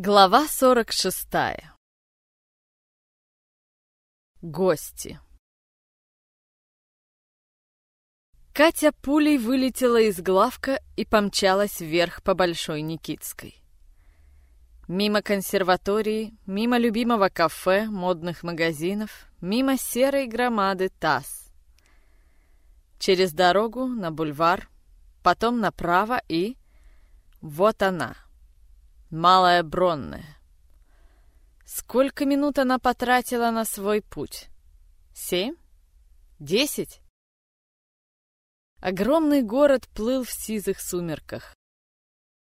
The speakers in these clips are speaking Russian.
Глава 46. Гости. Катя пулей вылетела из главка и помчалась вверх по Большой Никитской. Мимо консерватории, мимо любимого кафе, модных магазинов, мимо серой громады ТАСС. Через дорогу на бульвар, потом направо и... Вот она — Малая Бронная. Сколько минут она потратила на свой путь? Семь? Десять? Огромный город плыл в сизых сумерках.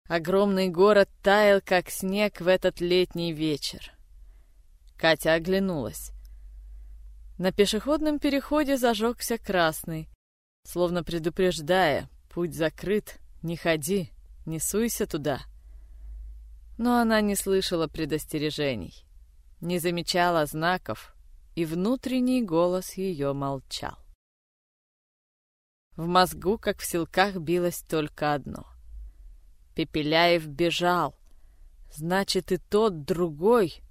Огромный город таял, как снег в этот летний вечер. Катя оглянулась. На пешеходном переходе зажегся красный, словно предупреждая, путь закрыт, не ходи, не суйся туда. — но она не слышала предостережений, не замечала знаков, и внутренний голос ее молчал. В мозгу, как в селках, билось только одно. Пепеляев бежал. Значит, и тот другой.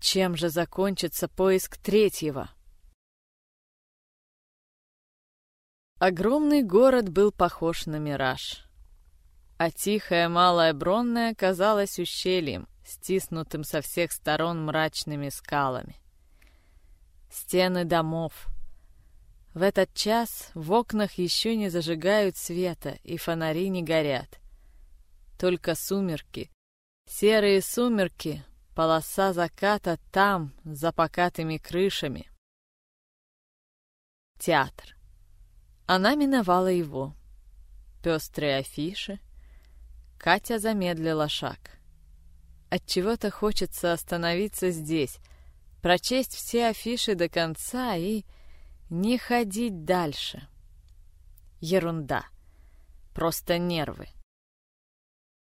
Чем же закончится поиск третьего? Огромный город был похож на мираж а тихая малая Бронная казалась ущельем, стиснутым со всех сторон мрачными скалами. Стены домов. В этот час в окнах еще не зажигают света, и фонари не горят. Только сумерки, серые сумерки, полоса заката там, за покатыми крышами. Театр. Она миновала его. Пестрые афиши, Катя замедлила шаг. От чего то хочется остановиться здесь, прочесть все афиши до конца и не ходить дальше. Ерунда. Просто нервы.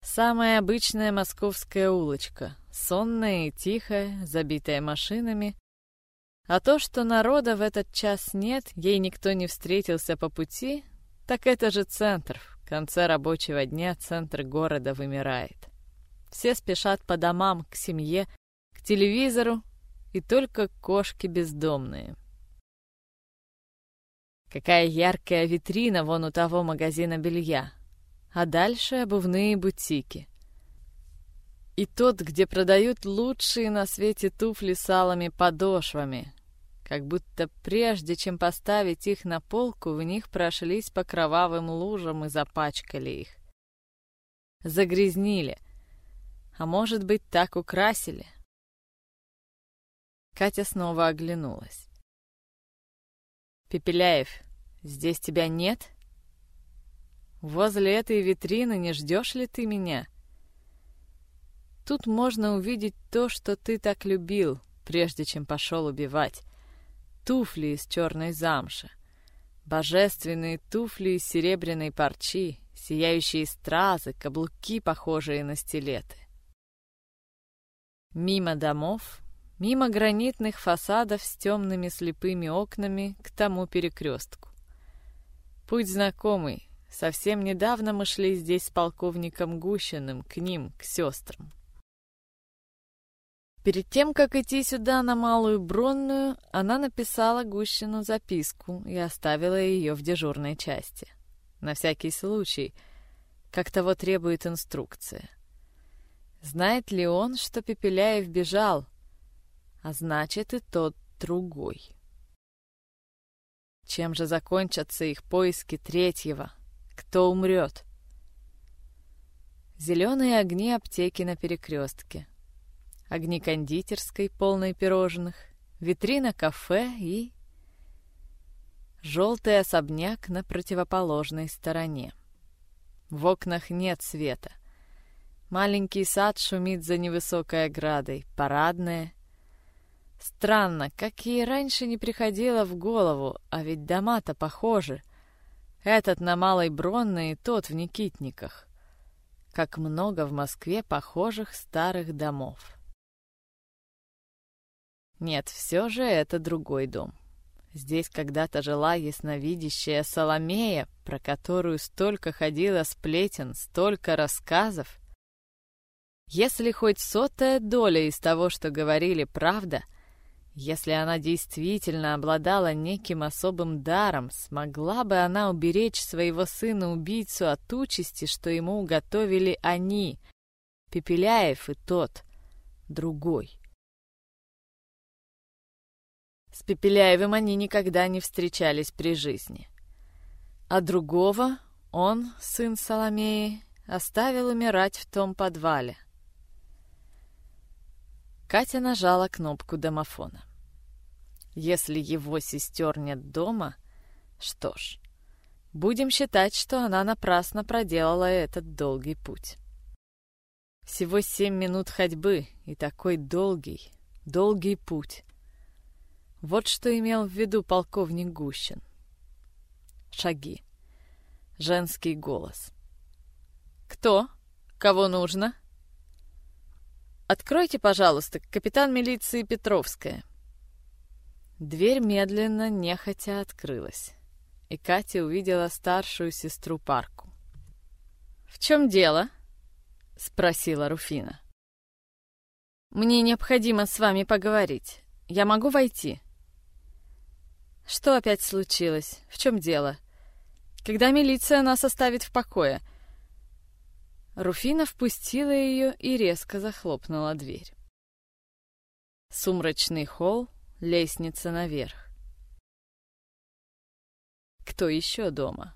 Самая обычная московская улочка, сонная и тихая, забитая машинами. А то, что народа в этот час нет, ей никто не встретился по пути, так это же центр, конце рабочего дня центр города вымирает. Все спешат по домам, к семье, к телевизору, и только кошки бездомные. Какая яркая витрина вон у того магазина белья. А дальше обувные бутики. И тот, где продают лучшие на свете туфли с алыми подошвами, как будто прежде чем поставить их на полку, в них прошлись по кровавым лужам и запачкали их. Загрязнили. А может быть, так украсили. Катя снова оглянулась. «Пепеляев, здесь тебя нет? Возле этой витрины не ждешь ли ты меня? Тут можно увидеть то, что ты так любил, прежде чем пошел убивать туфли из черной замши, божественные туфли из серебряной парчи, сияющие стразы, каблуки, похожие на стилеты. Мимо домов, мимо гранитных фасадов с темными слепыми окнами к тому перекрестку. Путь знакомый. Совсем недавно мы шли здесь с полковником Гущиным к ним, к сестрам. Перед тем, как идти сюда на Малую Бронную, она написала Гущину записку и оставила ее в дежурной части. На всякий случай, как того требует инструкция. Знает ли он, что Пепеляев бежал, а значит и тот другой? Чем же закончатся их поиски третьего? Кто умрет? Зеленые огни аптеки на перекрестке огни кондитерской, полной пирожных, витрина кафе и... Желтый особняк на противоположной стороне. В окнах нет света. Маленький сад шумит за невысокой оградой, парадная. Странно, как ей раньше не приходило в голову, а ведь дома-то похожи. Этот на Малой Бронной и тот в Никитниках. Как много в Москве похожих старых домов. Нет, все же это другой дом. Здесь когда-то жила ясновидящая Соломея, про которую столько ходило сплетен, столько рассказов. Если хоть сотая доля из того, что говорили, правда, если она действительно обладала неким особым даром, смогла бы она уберечь своего сына-убийцу от участи, что ему уготовили они, Пепеляев и тот, другой. С Пепеляевым они никогда не встречались при жизни. А другого он, сын Соломеи, оставил умирать в том подвале. Катя нажала кнопку домофона. Если его сестер нет дома, что ж, будем считать, что она напрасно проделала этот долгий путь. Всего семь минут ходьбы и такой долгий, долгий путь. Вот что имел в виду полковник Гущин. Шаги. Женский голос. «Кто? Кого нужно?» «Откройте, пожалуйста, капитан милиции Петровская». Дверь медленно, нехотя открылась, и Катя увидела старшую сестру Парку. «В чем дело?» — спросила Руфина. «Мне необходимо с вами поговорить. Я могу войти?» «Что опять случилось? В чем дело? Когда милиция нас оставит в покое?» Руфина впустила ее и резко захлопнула дверь. Сумрачный холл, лестница наверх. Кто еще дома?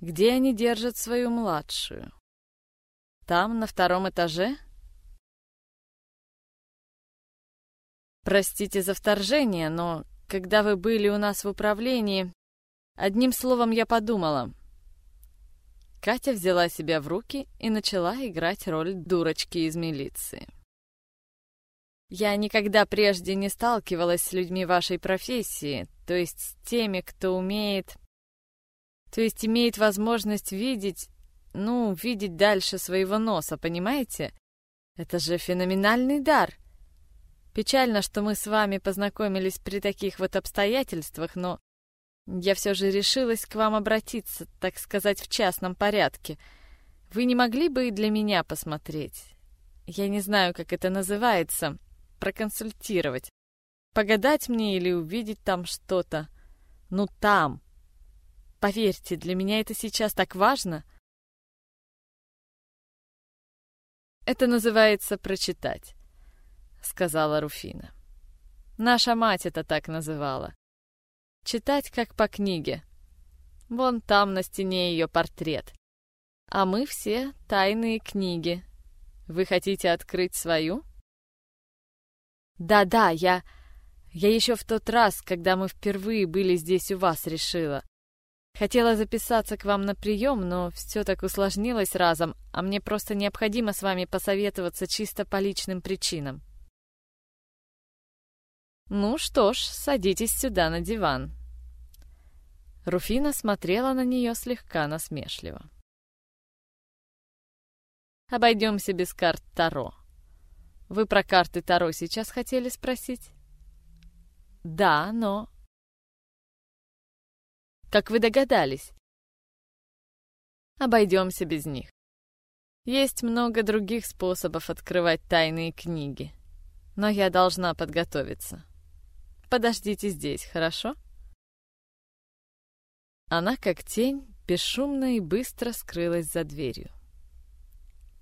Где они держат свою младшую? Там, на втором этаже? Простите за вторжение, но когда вы были у нас в управлении, одним словом я подумала. Катя взяла себя в руки и начала играть роль дурочки из милиции. Я никогда прежде не сталкивалась с людьми вашей профессии, то есть с теми, кто умеет... То есть имеет возможность видеть ну, видеть дальше своего носа, понимаете? Это же феноменальный дар. Печально, что мы с вами познакомились при таких вот обстоятельствах, но я все же решилась к вам обратиться, так сказать, в частном порядке. Вы не могли бы и для меня посмотреть? Я не знаю, как это называется. Проконсультировать. Погадать мне или увидеть там что-то. Ну, там. Поверьте, для меня это сейчас так важно. «Это называется прочитать», — сказала Руфина. «Наша мать это так называла. Читать как по книге. Вон там на стене ее портрет. А мы все тайные книги. Вы хотите открыть свою?» «Да-да, я... Я еще в тот раз, когда мы впервые были здесь у вас, решила. Хотела записаться к вам на прием, но все так усложнилось разом, а мне просто необходимо с вами посоветоваться чисто по личным причинам. Ну что ж, садитесь сюда на диван. Руфина смотрела на нее слегка насмешливо. Обойдемся без карт Таро. Вы про карты Таро сейчас хотели спросить? Да, но как вы догадались. Обойдемся без них. Есть много других способов открывать тайные книги. Но я должна подготовиться. Подождите здесь, хорошо? Она, как тень, бесшумно и быстро скрылась за дверью.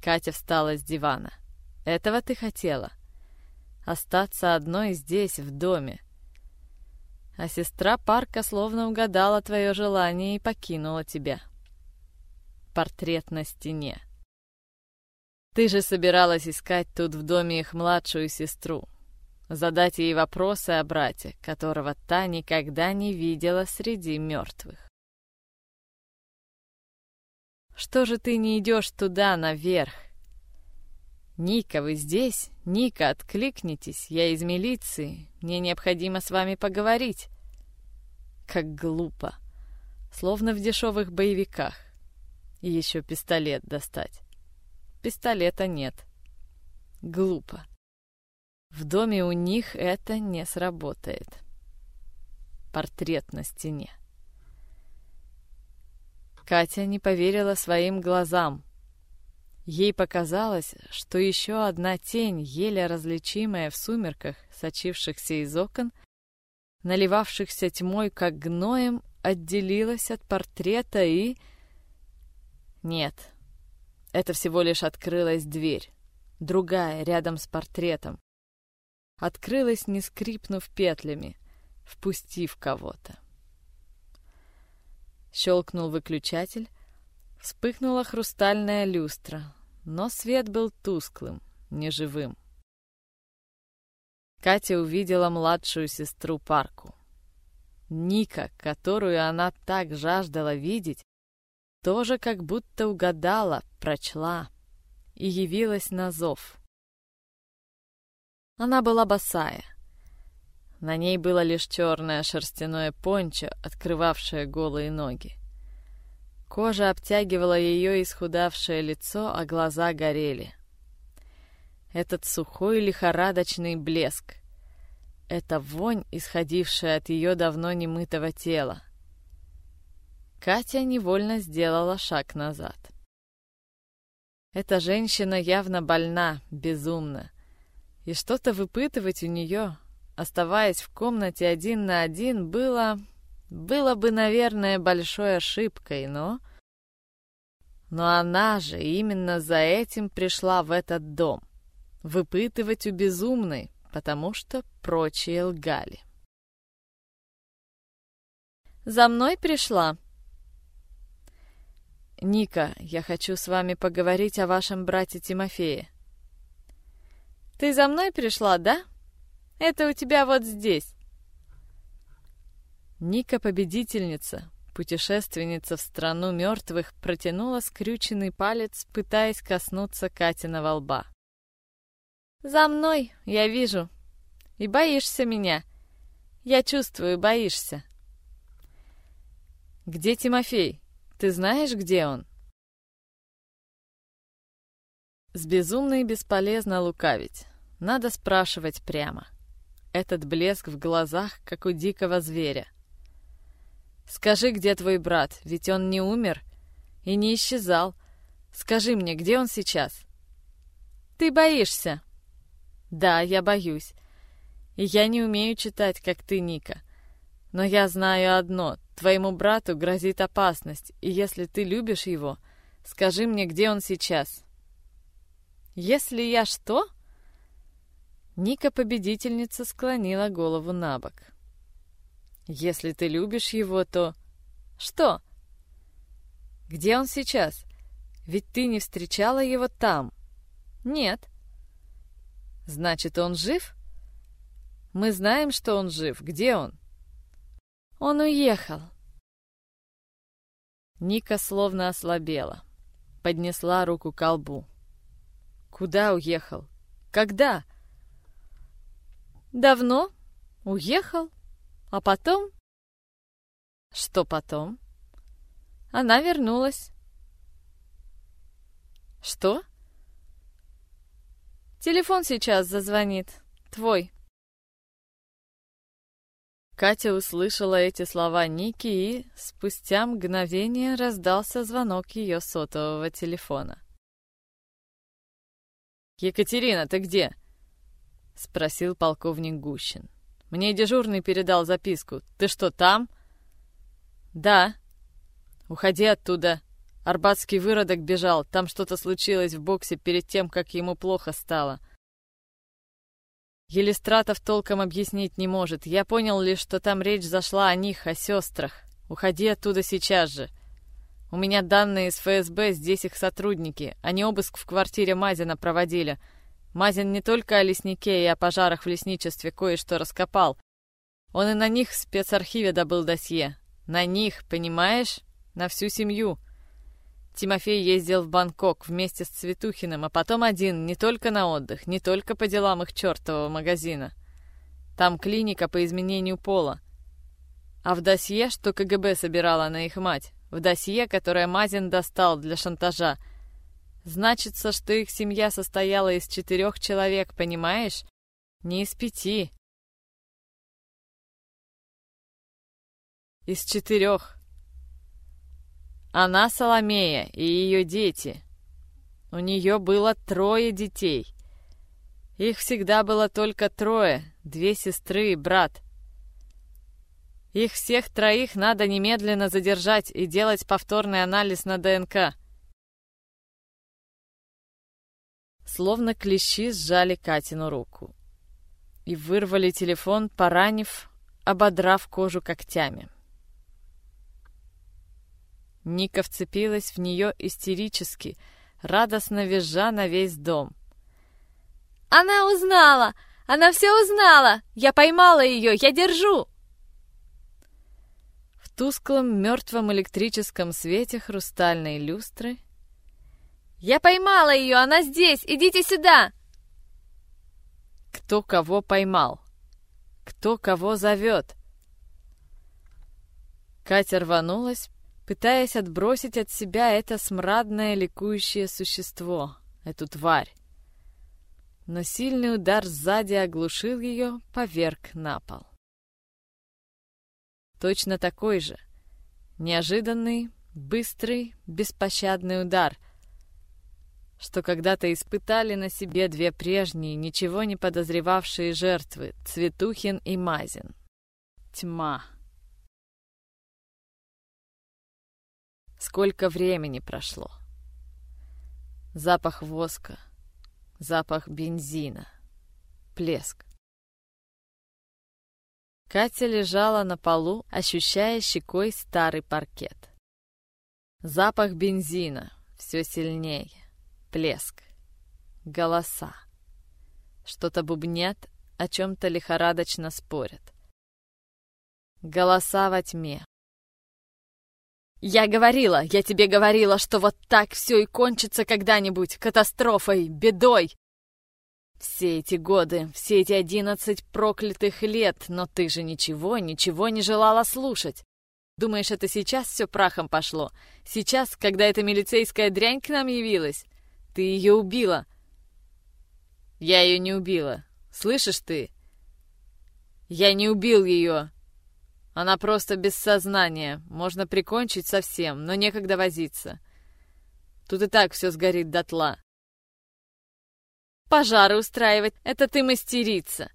Катя встала с дивана. Этого ты хотела? Остаться одной здесь, в доме, а сестра Парка словно угадала твое желание и покинула тебя. Портрет на стене. Ты же собиралась искать тут в доме их младшую сестру, задать ей вопросы о брате, которого та никогда не видела среди мертвых. Что же ты не идешь туда, наверх? «Ника, вы здесь? Ника, откликнитесь, я из милиции, мне необходимо с вами поговорить». Как глупо. Словно в дешевых боевиках. И еще пистолет достать. Пистолета нет. Глупо. В доме у них это не сработает. Портрет на стене. Катя не поверила своим глазам. Ей показалось, что еще одна тень, еле различимая в сумерках, сочившихся из окон, наливавшихся тьмой, как гноем, отделилась от портрета и... Нет, это всего лишь открылась дверь, другая, рядом с портретом. Открылась, не скрипнув петлями, впустив кого-то. Щелкнул выключатель, вспыхнула хрустальная люстра, но свет был тусклым, неживым. Катя увидела младшую сестру Парку. Ника, которую она так жаждала видеть, тоже как будто угадала, прочла и явилась на зов. Она была босая. На ней было лишь черное шерстяное пончо, открывавшее голые ноги. Кожа обтягивала ее исхудавшее лицо, а глаза горели. Этот сухой лихорадочный блеск. Эта вонь, исходившая от ее давно немытого тела. Катя невольно сделала шаг назад. Эта женщина явно больна, безумна. И что-то выпытывать у нее, оставаясь в комнате один на один, было было бы, наверное, большой ошибкой, но... Но она же именно за этим пришла в этот дом. Выпытывать у безумной, потому что прочие лгали. «За мной пришла?» «Ника, я хочу с вами поговорить о вашем брате Тимофее». «Ты за мной пришла, да? Это у тебя вот здесь». Ника-победительница, путешественница в страну мертвых, протянула скрюченный палец, пытаясь коснуться Катиного лба. «За мной, я вижу. И боишься меня. Я чувствую, боишься». «Где Тимофей? Ты знаешь, где он?» С безумной бесполезно лукавить. Надо спрашивать прямо. Этот блеск в глазах, как у дикого зверя — Скажи, где твой брат, ведь он не умер и не исчезал. Скажи мне, где он сейчас? Ты боишься? Да, я боюсь. И я не умею читать, как ты, Ника. Но я знаю одно. Твоему брату грозит опасность, и если ты любишь его, скажи мне, где он сейчас. Если я что? Ника-победительница склонила голову на бок. Если ты любишь его, то... Что? Где он сейчас? Ведь ты не встречала его там. Нет. Значит, он жив? Мы знаем, что он жив. Где он? Он уехал. Ника словно ослабела. Поднесла руку к колбу. Куда уехал? Когда? Давно. Уехал. А потом... Что потом? Она вернулась. Что? Телефон сейчас зазвонит. Твой. Катя услышала эти слова Ники и спустя мгновение раздался звонок ее сотового телефона. «Екатерина, ты где?» — спросил полковник Гущин. Мне дежурный передал записку. Ты что, там? Да. Уходи оттуда. Арбатский выродок бежал. Там что-то случилось в боксе перед тем, как ему плохо стало. Елистратов толком объяснить не может. Я понял лишь, что там речь зашла о них, о сестрах. Уходи оттуда сейчас же. У меня данные из ФСБ, здесь их сотрудники. Они обыск в квартире Мазина проводили. Мазин не только о леснике и о пожарах в лесничестве кое-что раскопал. Он и на них в спецархиве добыл досье. На них, понимаешь? На всю семью. Тимофей ездил в Бангкок вместе с Цветухиным, а потом один, не только на отдых, не только по делам их чертового магазина. Там клиника по изменению пола. А в досье, что КГБ собирала на их мать, в досье, которое Мазин достал для шантажа, Значится, что их семья состояла из четырех человек, понимаешь? Не из пяти. Из четырех. Она Соломея и ее дети. У нее было трое детей. Их всегда было только трое, две сестры и брат. Их всех троих надо немедленно задержать и делать повторный анализ на ДНК. Словно клещи сжали Катину руку и вырвали телефон, поранив, ободрав кожу когтями. Ника вцепилась в нее истерически, радостно визжа на весь дом. «Она узнала! Она все узнала! Я поймала ее! Я держу!» В тусклом мертвом электрическом свете хрустальной люстры «Я поймала ее! Она здесь! Идите сюда!» Кто кого поймал? Кто кого зовет? Катя рванулась, пытаясь отбросить от себя это смрадное ликующее существо, эту тварь. Но сильный удар сзади оглушил ее, поверг на пол. Точно такой же. Неожиданный, быстрый, беспощадный удар, что когда-то испытали на себе две прежние, ничего не подозревавшие жертвы — Цветухин и Мазин. Тьма. Сколько времени прошло. Запах воска, запах бензина, плеск. Катя лежала на полу, ощущая щекой старый паркет. Запах бензина все сильнее, плеск, голоса. Что-то бубнят, о чем-то лихорадочно спорят. Голоса во тьме, «Я говорила, я тебе говорила, что вот так все и кончится когда-нибудь, катастрофой, бедой!» Все эти годы, все эти одиннадцать проклятых лет, но ты же ничего, ничего не желала слушать. Думаешь, это сейчас все прахом пошло? Сейчас, когда эта милицейская дрянь к нам явилась? Ты ее убила. Я ее не убила. Слышишь ты? Я не убил ее. Она просто без сознания. Можно прикончить совсем, но некогда возиться. Тут и так все сгорит дотла. Пожары устраивать — это ты мастерица.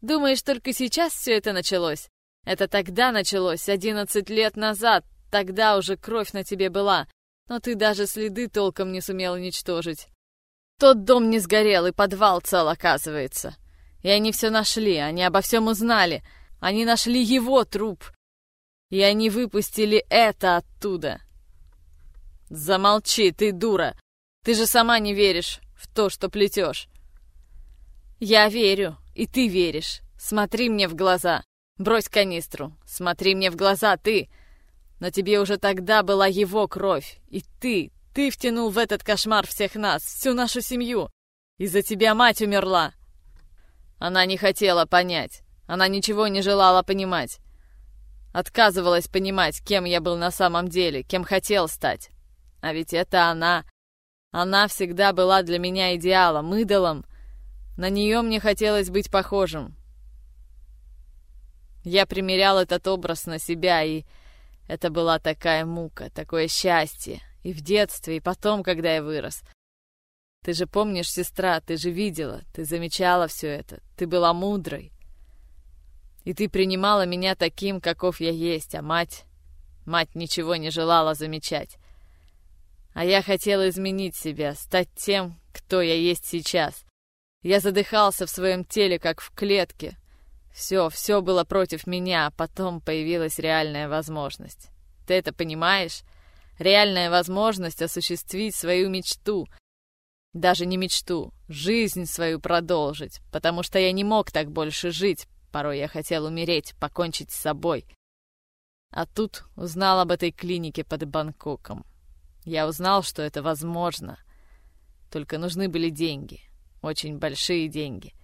Думаешь, только сейчас все это началось? Это тогда началось, одиннадцать лет назад. Тогда уже кровь на тебе была, но ты даже следы толком не сумел уничтожить. Тот дом не сгорел, и подвал цел, оказывается. И они все нашли, они обо всем узнали — они нашли его труп. И они выпустили это оттуда. Замолчи, ты дура. Ты же сама не веришь в то, что плетешь. Я верю, и ты веришь. Смотри мне в глаза. Брось канистру. Смотри мне в глаза, ты. Но тебе уже тогда была его кровь. И ты, ты втянул в этот кошмар всех нас, всю нашу семью. Из-за тебя мать умерла. Она не хотела понять. Она ничего не желала понимать. Отказывалась понимать, кем я был на самом деле, кем хотел стать. А ведь это она. Она всегда была для меня идеалом, идолом. На нее мне хотелось быть похожим. Я примерял этот образ на себя, и это была такая мука, такое счастье. И в детстве, и потом, когда я вырос. Ты же помнишь, сестра, ты же видела, ты замечала все это. Ты была мудрой. И ты принимала меня таким, каков я есть, а мать... Мать ничего не желала замечать. А я хотела изменить себя, стать тем, кто я есть сейчас. Я задыхался в своем теле, как в клетке. Все, все было против меня, а потом появилась реальная возможность. Ты это понимаешь? Реальная возможность осуществить свою мечту. Даже не мечту, жизнь свою продолжить, потому что я не мог так больше жить, Порой я хотел умереть, покончить с собой. А тут узнал об этой клинике под Бангкоком. Я узнал, что это возможно. Только нужны были деньги. Очень большие деньги.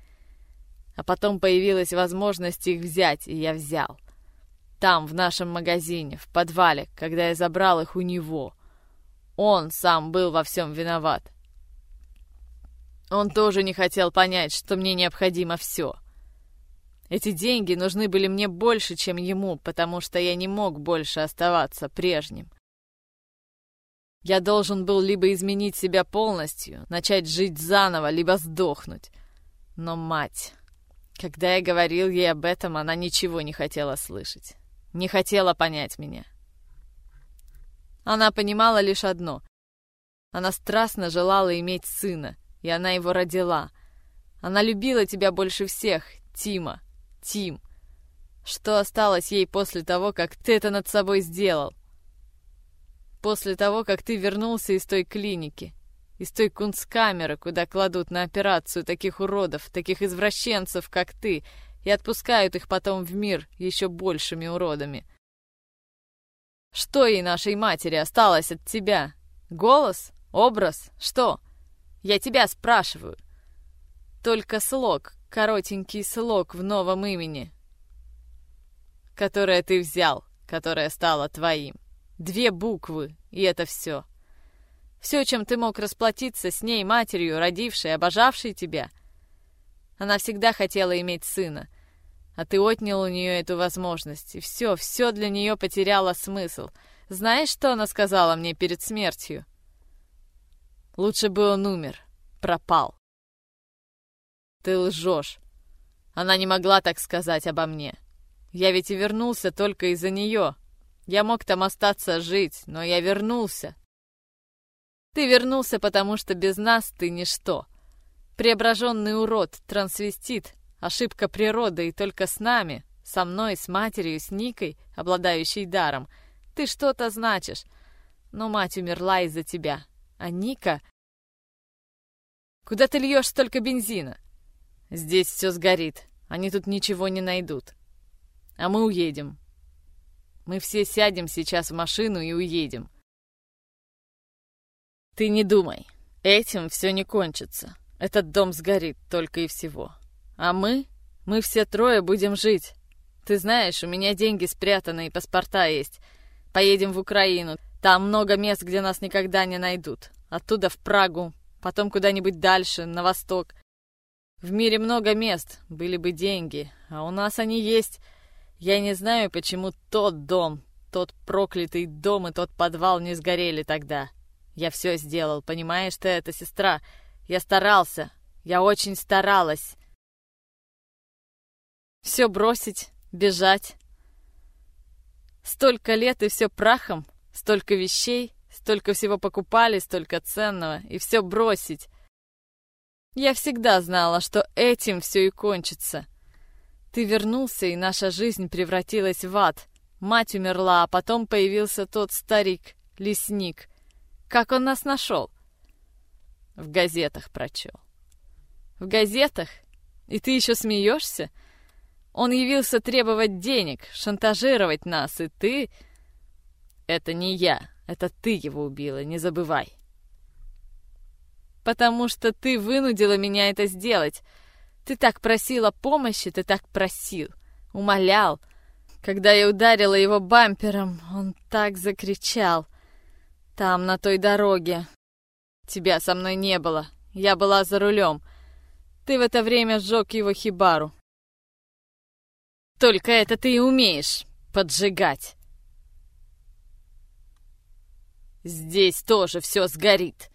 А потом появилась возможность их взять, и я взял. Там, в нашем магазине, в подвале, когда я забрал их у него. Он сам был во всем виноват. Он тоже не хотел понять, что мне необходимо все — эти деньги нужны были мне больше, чем ему, потому что я не мог больше оставаться прежним. Я должен был либо изменить себя полностью, начать жить заново, либо сдохнуть. Но мать... Когда я говорил ей об этом, она ничего не хотела слышать. Не хотела понять меня. Она понимала лишь одно. Она страстно желала иметь сына, и она его родила. Она любила тебя больше всех, Тима. Тим. Что осталось ей после того, как ты это над собой сделал? После того, как ты вернулся из той клиники, из той кунсткамеры, куда кладут на операцию таких уродов, таких извращенцев, как ты, и отпускают их потом в мир еще большими уродами. Что ей, нашей матери, осталось от тебя? Голос? Образ? Что? Я тебя спрашиваю. Только слог, коротенький слог в новом имени, которое ты взял, которое стало твоим. Две буквы, и это все. Все, чем ты мог расплатиться с ней, матерью, родившей, обожавшей тебя. Она всегда хотела иметь сына, а ты отнял у нее эту возможность, и все, все для нее потеряло смысл. Знаешь, что она сказала мне перед смертью? Лучше бы он умер, пропал. Ты лжешь. Она не могла так сказать обо мне. Я ведь и вернулся только из-за нее, я мог там остаться жить, но я вернулся. Ты вернулся, потому что без нас ты ничто. Преображенный урод, трансвестит, ошибка природы, и только с нами, со мной, с матерью, с Никой, обладающей даром, ты что-то значишь. Но мать умерла из-за тебя, а Ника... Куда ты льешь столько бензина? Здесь все сгорит, они тут ничего не найдут. А мы уедем, мы все сядем сейчас в машину и уедем. Ты не думай, этим все не кончится. Этот дом сгорит только и всего. А мы, мы все трое будем жить. Ты знаешь, у меня деньги спрятаны и паспорта есть. Поедем в Украину. Там много мест, где нас никогда не найдут. Оттуда в Прагу, потом куда-нибудь дальше, на восток. В мире много мест, были бы деньги, а у нас они есть. Я не знаю, почему тот дом, тот проклятый дом и тот подвал не сгорели тогда. Я все сделал, понимаешь ты это, сестра? Я старался, я очень старалась. Все бросить, бежать. Столько лет и все прахом, столько вещей, столько всего покупали, столько ценного, и все бросить. Я всегда знала, что этим все и кончится. Ты вернулся, и наша жизнь превратилась в ад. Мать умерла, а потом появился тот старик, лесник. Как он нас нашел? В газетах прочел. В газетах? И ты еще смеешься? Он явился требовать денег, шантажировать нас, и ты... Это не я, это ты его убила, не забывай. Потому что ты вынудила меня это сделать. Ты так просила помощи, ты так просил, умолял. Когда я ударила его бампером, он так закричал. Там, на той дороге. Тебя со мной не было. Я была за рулем. Ты в это время сжег его хибару. Только это ты и умеешь поджигать. Здесь тоже все сгорит.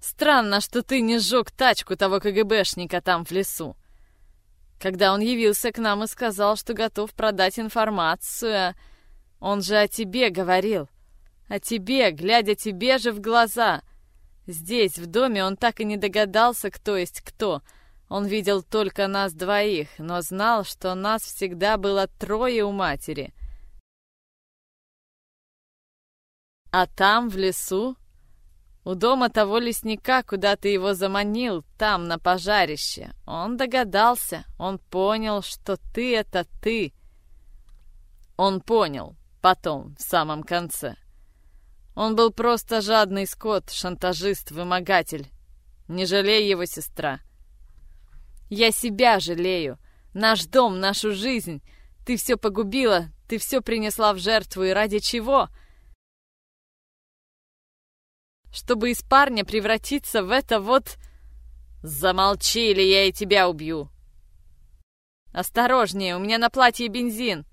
Странно, что ты не сжег тачку того КГБшника там в лесу. Когда он явился к нам и сказал, что готов продать информацию, он же о тебе говорил. О тебе, глядя тебе же в глаза. Здесь, в доме, он так и не догадался, кто есть кто. Он видел только нас двоих, но знал, что нас всегда было трое у матери. А там, в лесу, у дома того лесника, куда ты его заманил, там, на пожарище. Он догадался, он понял, что ты — это ты. Он понял, потом, в самом конце. Он был просто жадный скот, шантажист, вымогатель. Не жалей его, сестра. Я себя жалею. Наш дом, нашу жизнь. Ты все погубила, ты все принесла в жертву, и ради чего — чтобы из парня превратиться в это вот... Замолчи, или я и тебя убью. Осторожнее, у меня на платье бензин.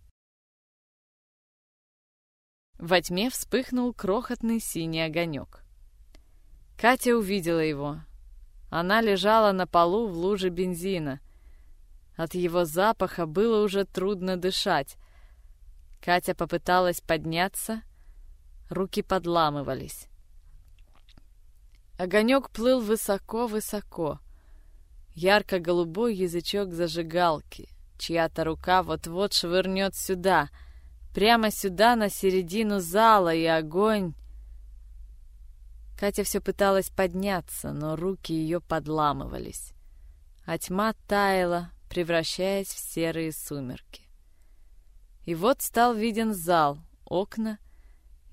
Во тьме вспыхнул крохотный синий огонек. Катя увидела его. Она лежала на полу в луже бензина. От его запаха было уже трудно дышать. Катя попыталась подняться, руки подламывались. Огонек плыл высоко-высоко. Ярко-голубой язычок зажигалки. Чья-то рука вот-вот швырнет сюда, прямо сюда, на середину зала, и огонь... Катя все пыталась подняться, но руки ее подламывались, а тьма таяла, превращаясь в серые сумерки. И вот стал виден зал, окна,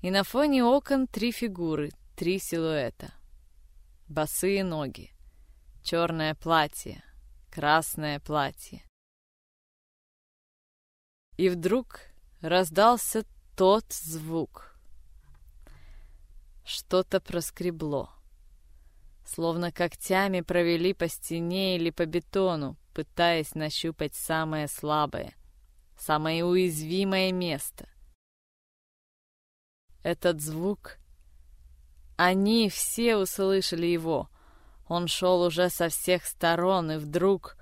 и на фоне окон три фигуры, три силуэта. Босые ноги, черное платье, красное платье. И вдруг раздался тот звук. Что-то проскребло. Словно когтями провели по стене или по бетону, пытаясь нащупать самое слабое, самое уязвимое место. Этот звук... Они все услышали его. Он шел уже со всех сторон, и вдруг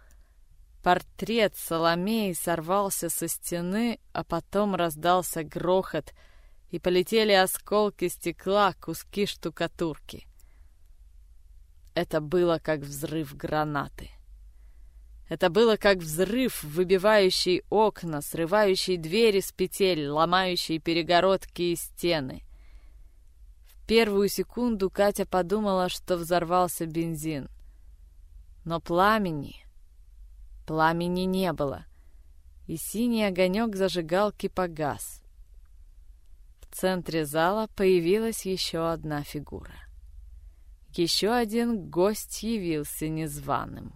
Портрет Соломеи сорвался со стены, а потом раздался грохот, и полетели осколки стекла, куски штукатурки. Это было как взрыв гранаты. Это было как взрыв, выбивающий окна, срывающий двери с петель, ломающий перегородки и стены. В первую секунду Катя подумала, что взорвался бензин. Но пламени, Пламени не было, и синий огонек зажигалки погас. В центре зала появилась еще одна фигура. Еще один гость явился незваным.